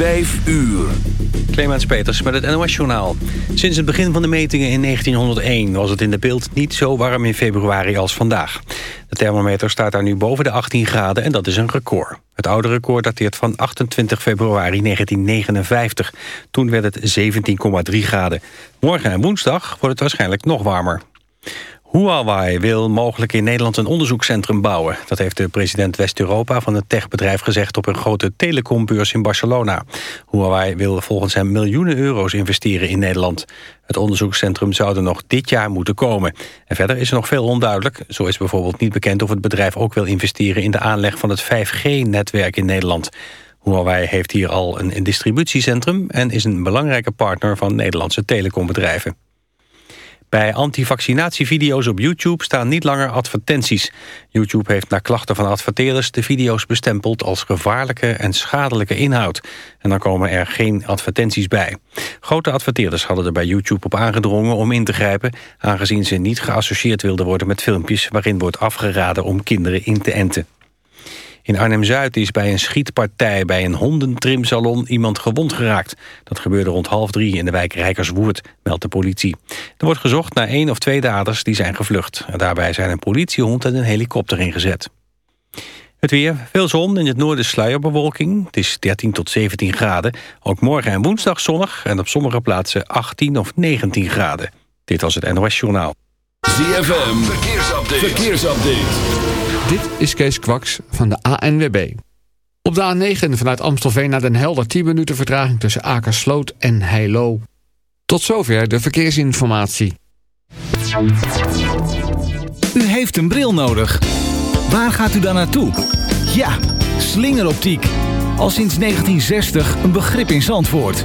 Vijf uur. Clemens Peters met het NOS-journaal. Sinds het begin van de metingen in 1901 was het in de beeld niet zo warm in februari als vandaag. De thermometer staat daar nu boven de 18 graden en dat is een record. Het oude record dateert van 28 februari 1959. Toen werd het 17,3 graden. Morgen en woensdag wordt het waarschijnlijk nog warmer. Huawei wil mogelijk in Nederland een onderzoekscentrum bouwen. Dat heeft de president West-Europa van het techbedrijf gezegd... op een grote telecombeurs in Barcelona. Huawei wil volgens hem miljoenen euro's investeren in Nederland. Het onderzoekscentrum zou er nog dit jaar moeten komen. En verder is er nog veel onduidelijk. Zo is bijvoorbeeld niet bekend of het bedrijf ook wil investeren... in de aanleg van het 5G-netwerk in Nederland. Huawei heeft hier al een distributiecentrum... en is een belangrijke partner van Nederlandse telecombedrijven. Bij antivaccinatievideo's op YouTube staan niet langer advertenties. YouTube heeft naar klachten van adverteerders de video's bestempeld als gevaarlijke en schadelijke inhoud. En dan komen er geen advertenties bij. Grote adverteerders hadden er bij YouTube op aangedrongen om in te grijpen... aangezien ze niet geassocieerd wilden worden met filmpjes... waarin wordt afgeraden om kinderen in te enten. In Arnhem-Zuid is bij een schietpartij bij een hondentrimsalon iemand gewond geraakt. Dat gebeurde rond half drie in de wijk Rijkerswoerd, meldt de politie. Er wordt gezocht naar één of twee daders die zijn gevlucht. Daarbij zijn een politiehond en een helikopter ingezet. Het weer, veel zon, in het noorden sluierbewolking. Het is 13 tot 17 graden. Ook morgen en woensdag zonnig en op sommige plaatsen 18 of 19 graden. Dit was het NOS Journaal. ZFM, verkeersupdate. verkeersupdate. Dit is Kees Kwaks van de ANWB. Op de A9 vanuit Amstelveen naar Den Helder 10 minuten vertraging tussen Akersloot en Heilo. Tot zover de verkeersinformatie. U heeft een bril nodig. Waar gaat u dan naartoe? Ja, slingeroptiek. Al sinds 1960 een begrip in Zandvoort.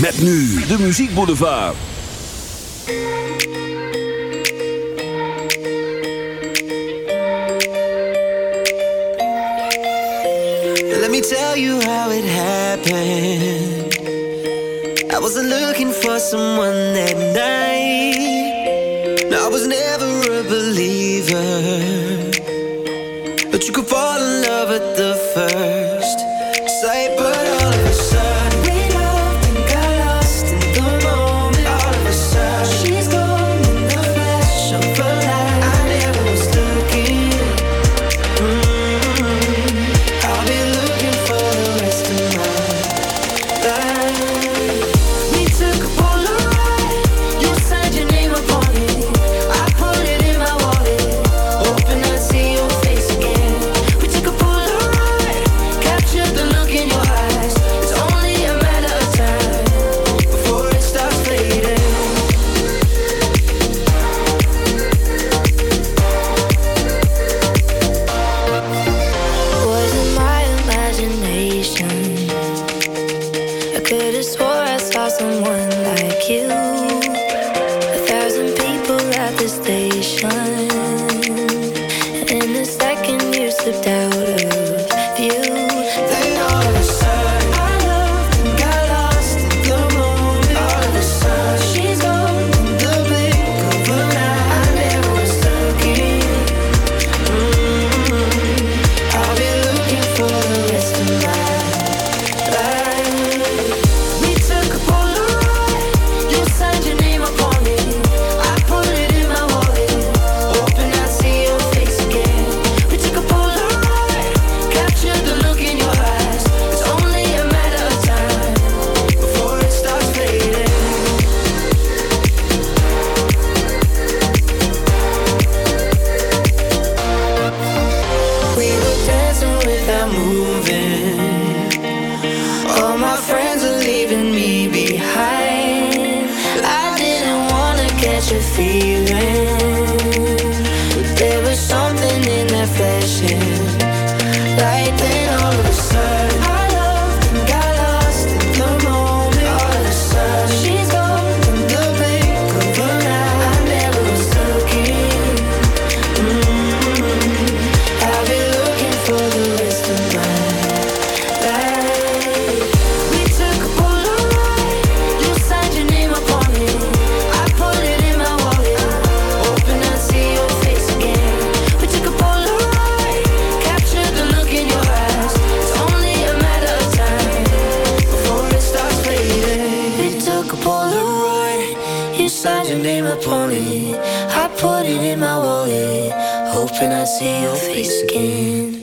Met nu de muziekboulevard. Let me tell you how it happened. I wasn't looking for someone that night. I was never a believer. Could've swore I saw someone like you. Hoping I see your face again.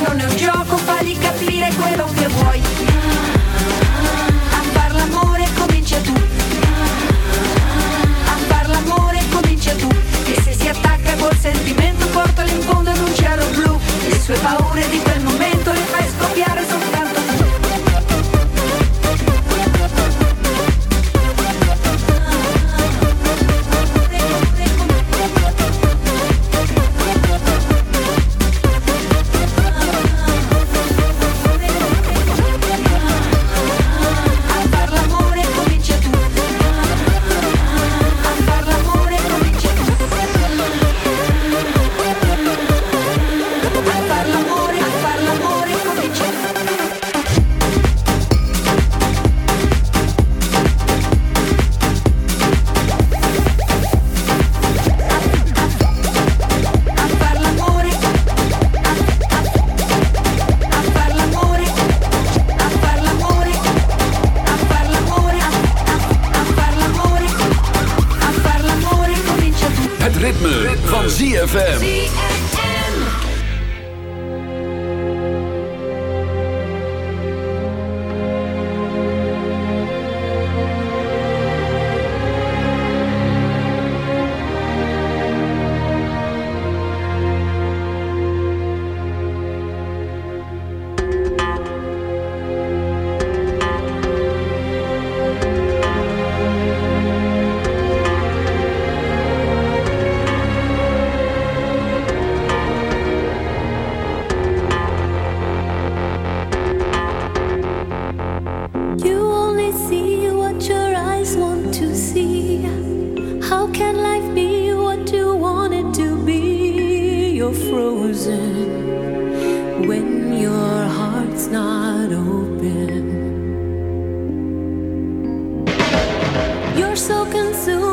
non è un gioco, falli capire How can life be what you want it to be? You're frozen when your heart's not open. You're so consumed.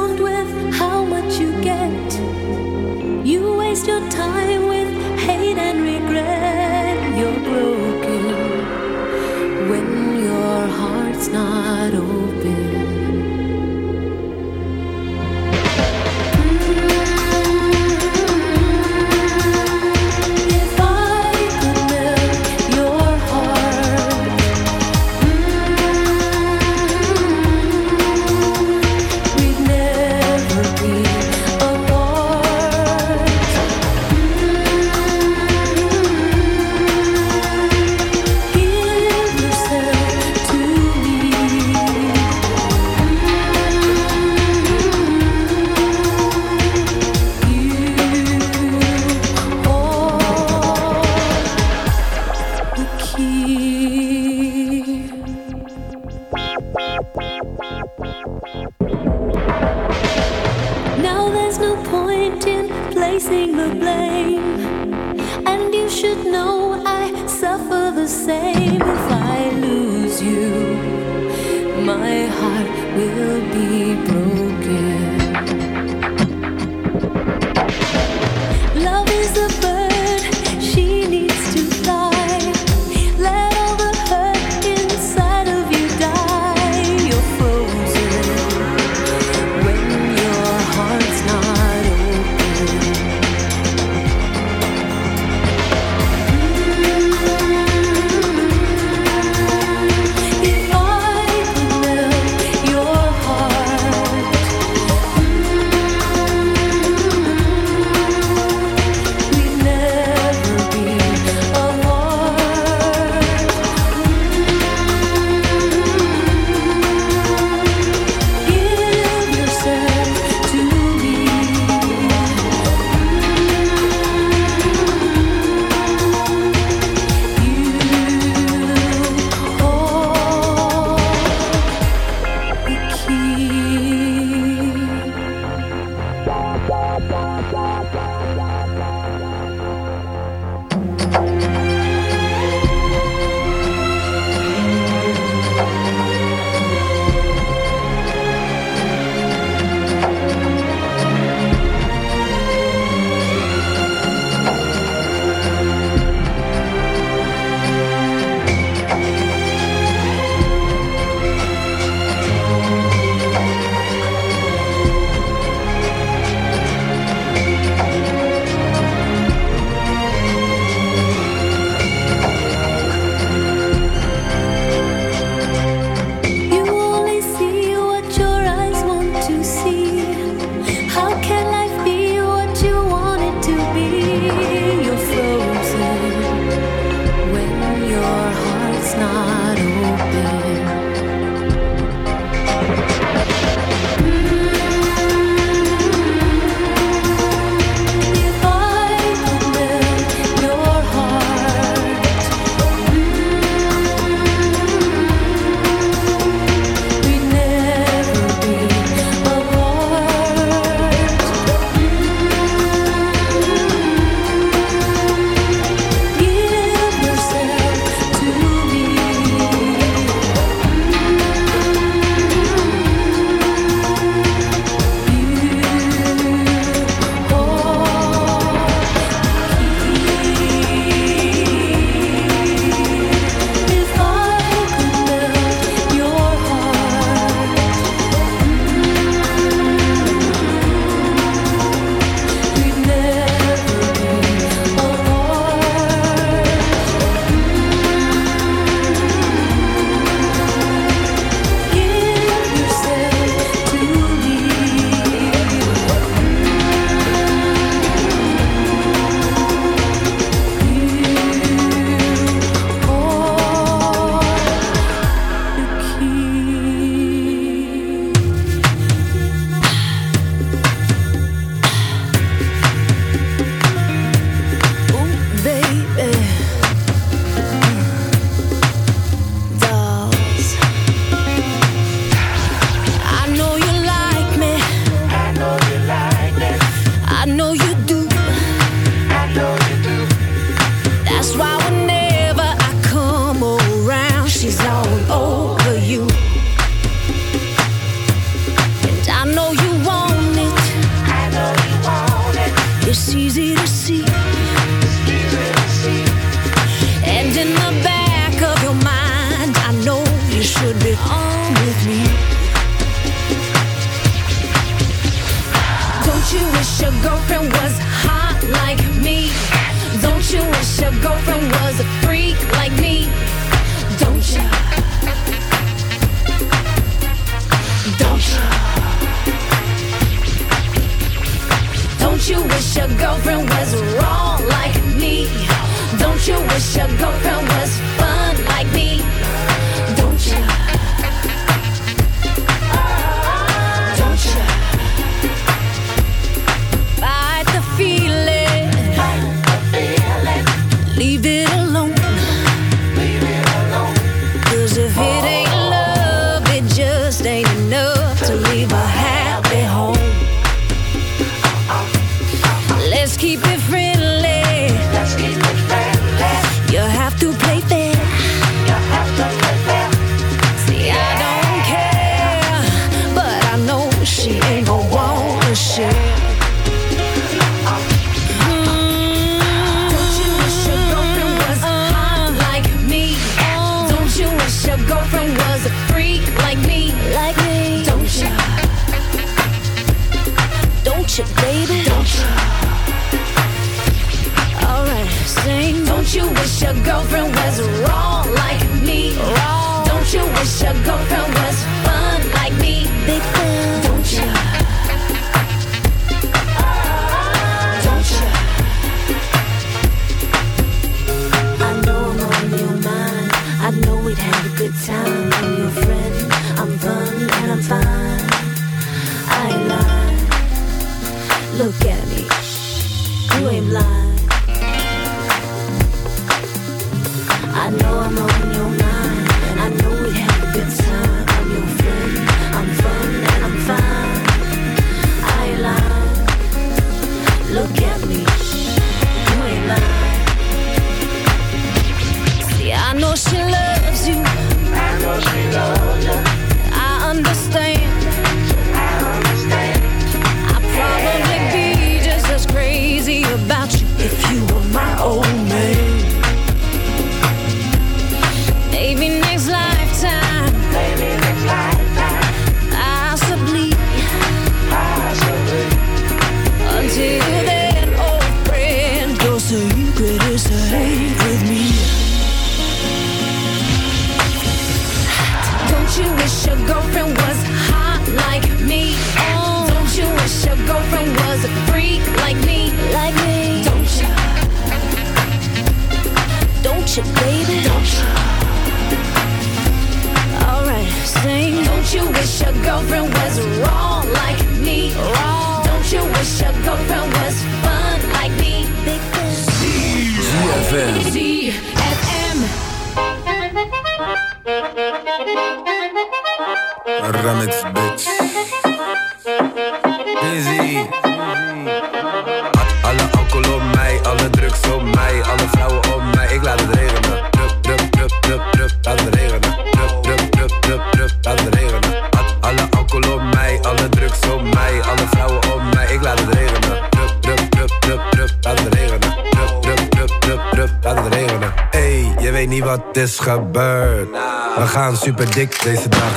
Super dik deze dag.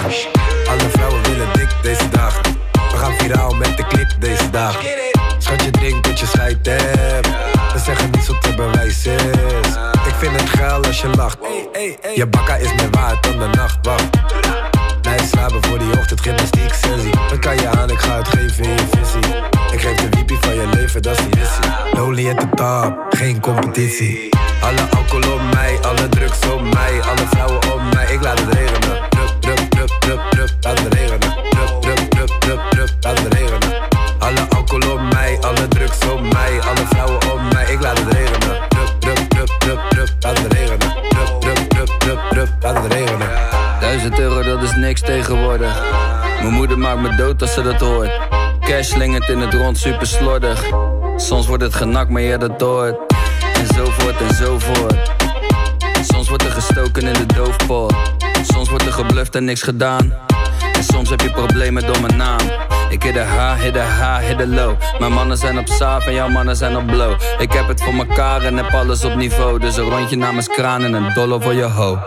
Alle vrouwen willen dik deze dag. We gaan viraal met de klik deze dag. Schat je drinkt dat je scheid hebt. We zeggen niets wat te bewijs is. Ik vind het geil als je lacht. Je bakka is meer waard dan de nachtwacht. Blijf slapen voor die ochtend, gymnastiek sensie. Dan kan je aan, ik ga het geven in je visie. Ik geef de wiepie van je leven, dat is de missie. Lonely at the top, geen competitie. Alle alcohol op mij, alle drugs op mij, alle vrouwen op mij. Ik laat het regenen. Drup, drup, drup, drup, drup, laat het regenen. Drup, drup, drup, drup, drup, laat het regenen. Alle alcohol op mij, alle drugs op mij, alle vrouwen op mij. Ik laat het regenen. Drup, drup, drup, drup, drup, laat het regenen. Drup, drup, drup, drup, drup, laat het regenen. Duizend euro, dat is niks tegenwoordig. Mijn moeder maakt me dood als ze dat hoort. Cash slingert in het rond, super slordig. Soms wordt het genakt, maar je dat hoort. Zo voort en zo voort. Soms wordt er gestoken in de doofpot. Soms wordt er gebluft en niks gedaan. En soms heb je problemen door mijn naam. Ik hit de H, hit de H, hit de low. Mijn mannen zijn op saaf en jouw mannen zijn op blow. Ik heb het voor mekaar en heb alles op niveau. Dus een rondje namens kraan en een dollar voor je ho.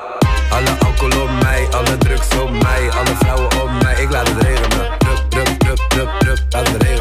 Alle alcohol op mij, alle drugs op mij, alle vrouwen op mij. Ik laat het regenen. Drup, drup, drup, drup, laat het regenen.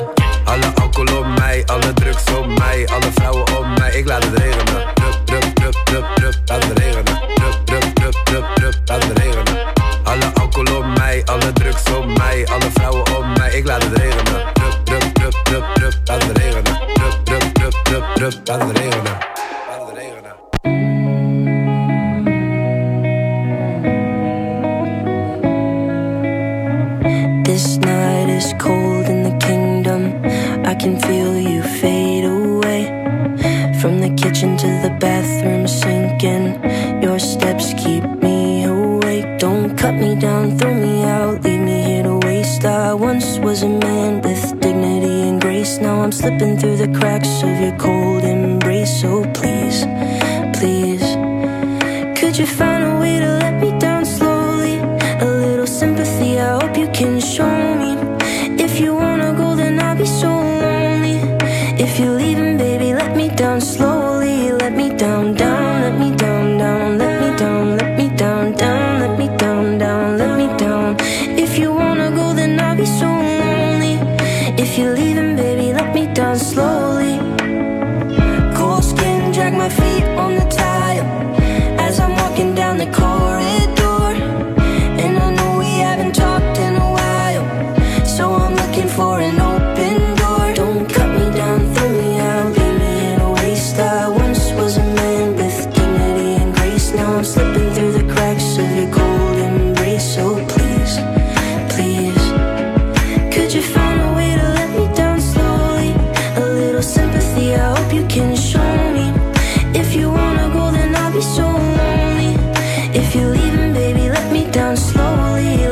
Mij, alle drugs op mij, alle vrouwen You.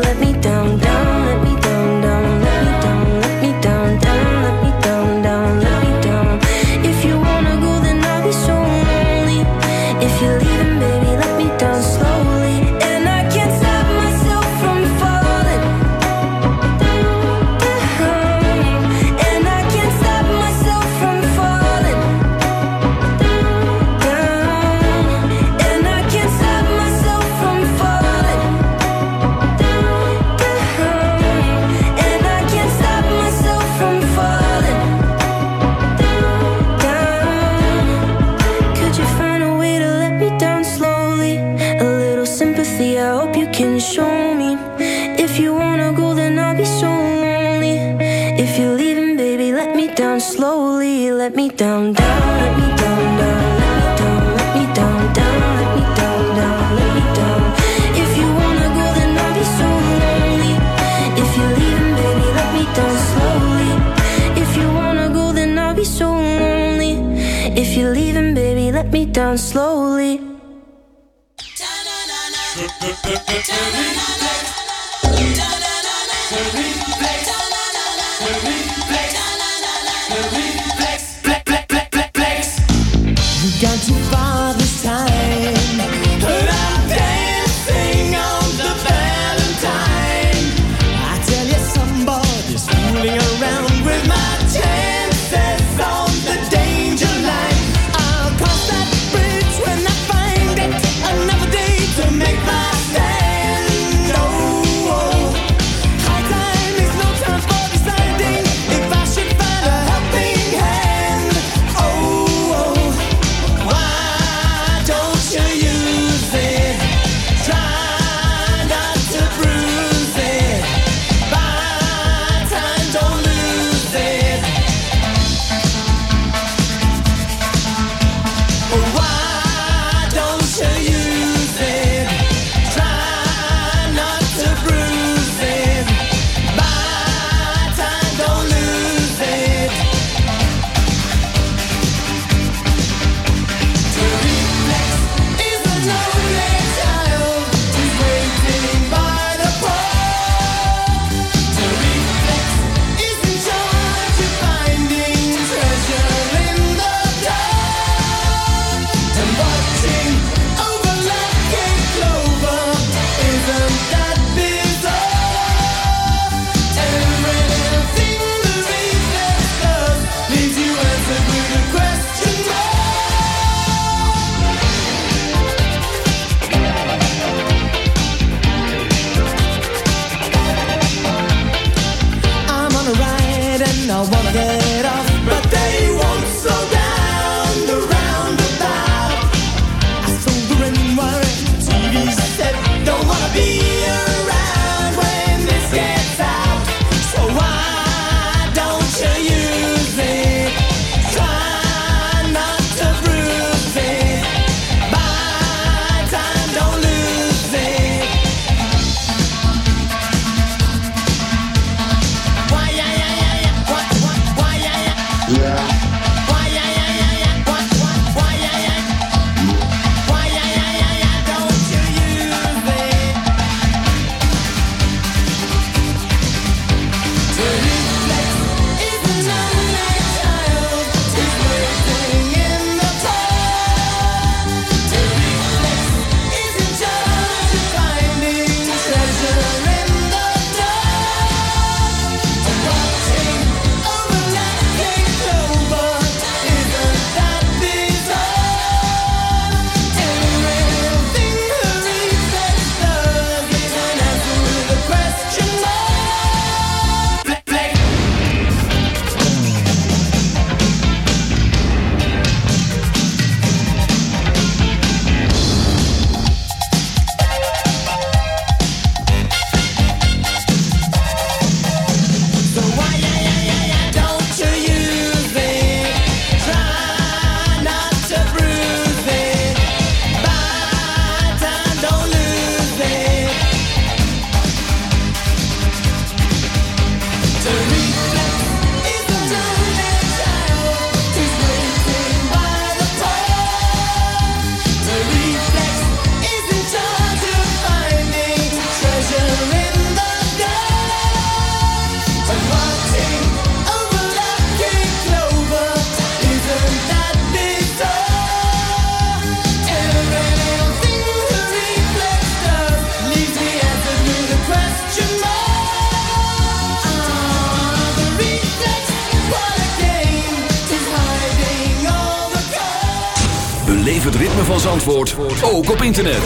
Internet.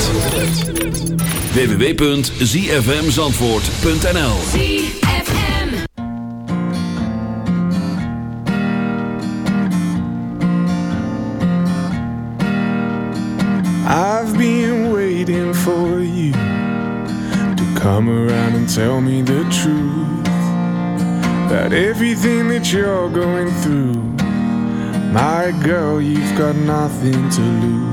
www.zfmzandvoort.nl I've been waiting for you to come around and tell me the truth about everything that you're going through. My girl, you've got nothing to lose.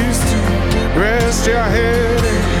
rest your head.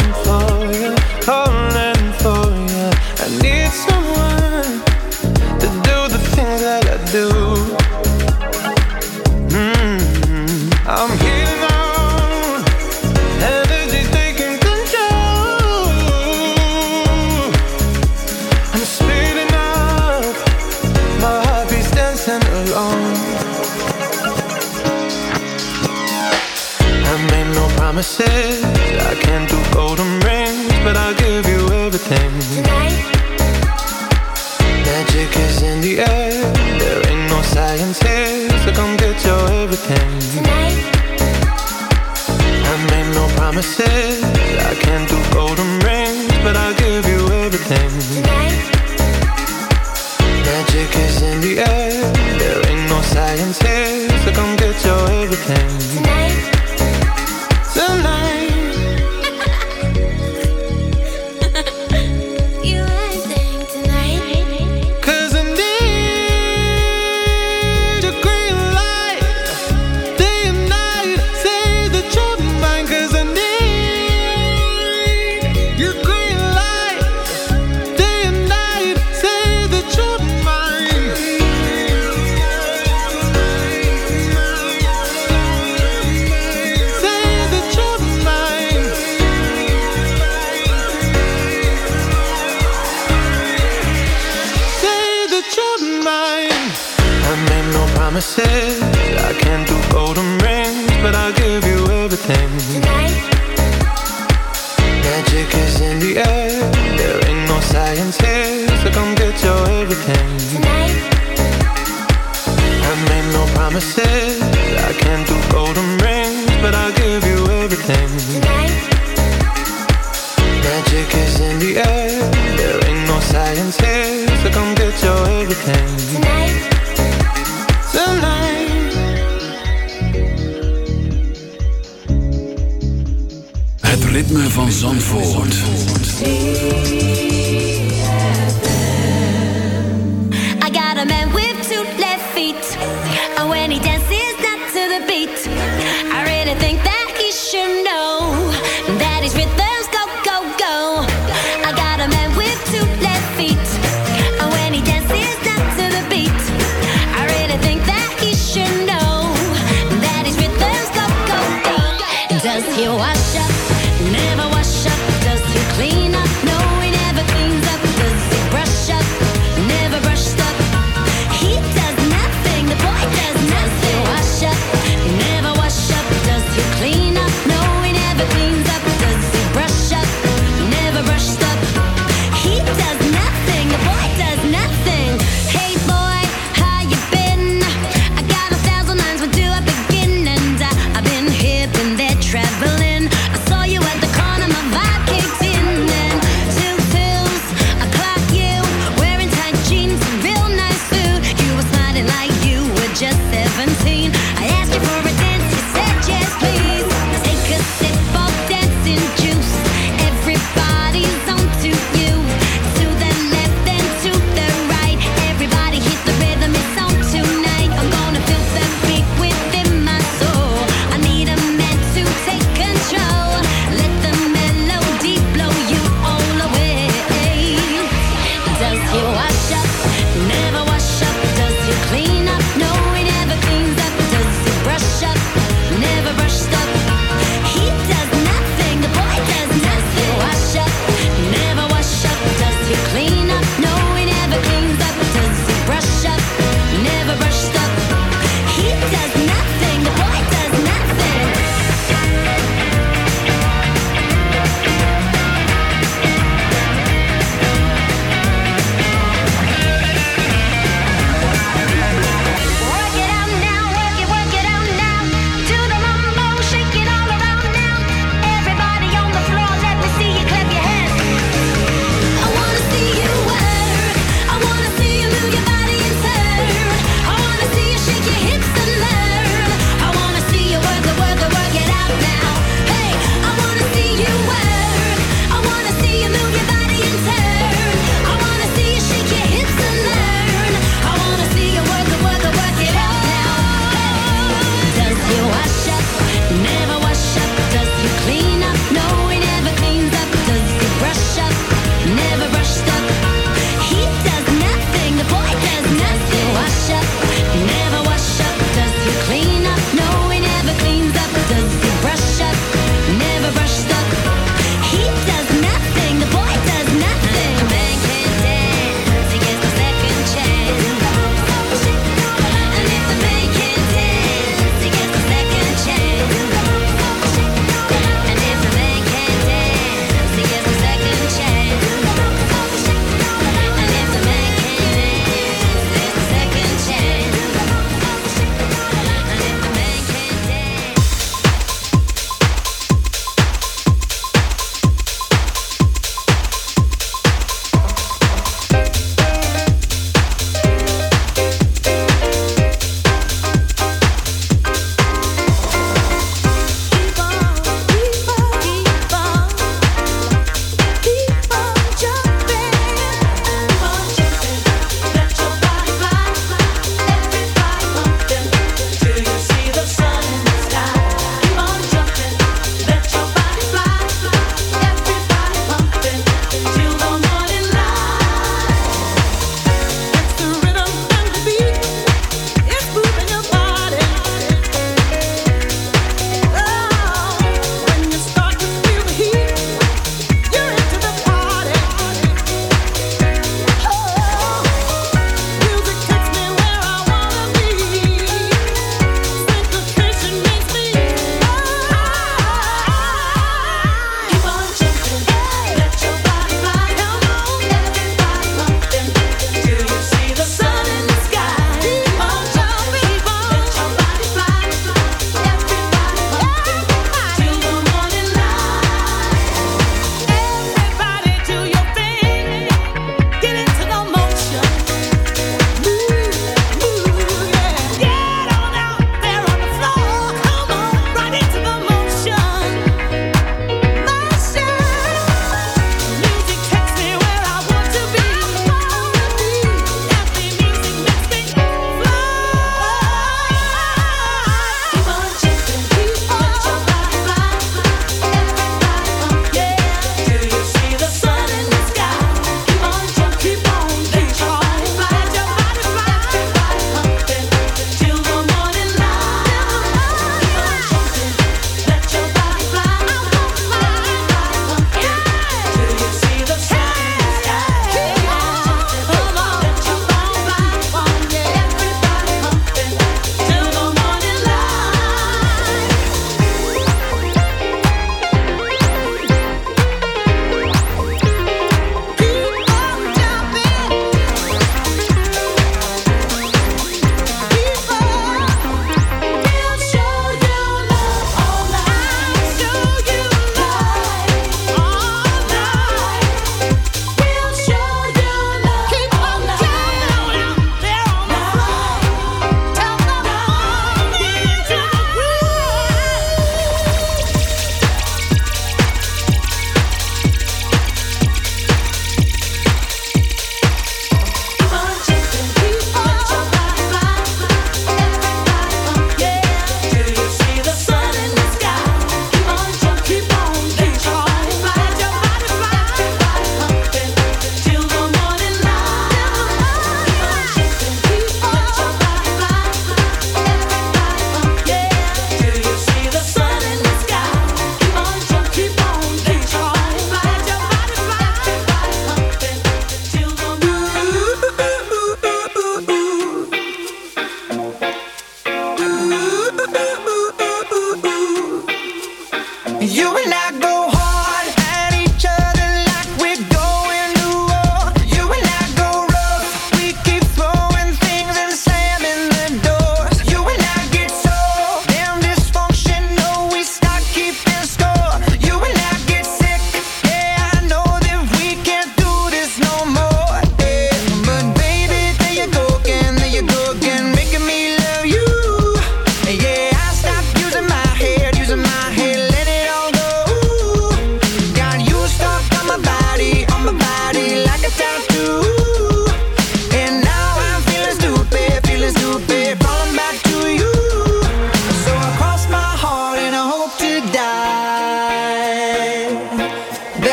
here, so come get your everything. Tonight. I made no promises. I can't do golden rings, but I'll give you everything.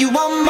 you want more.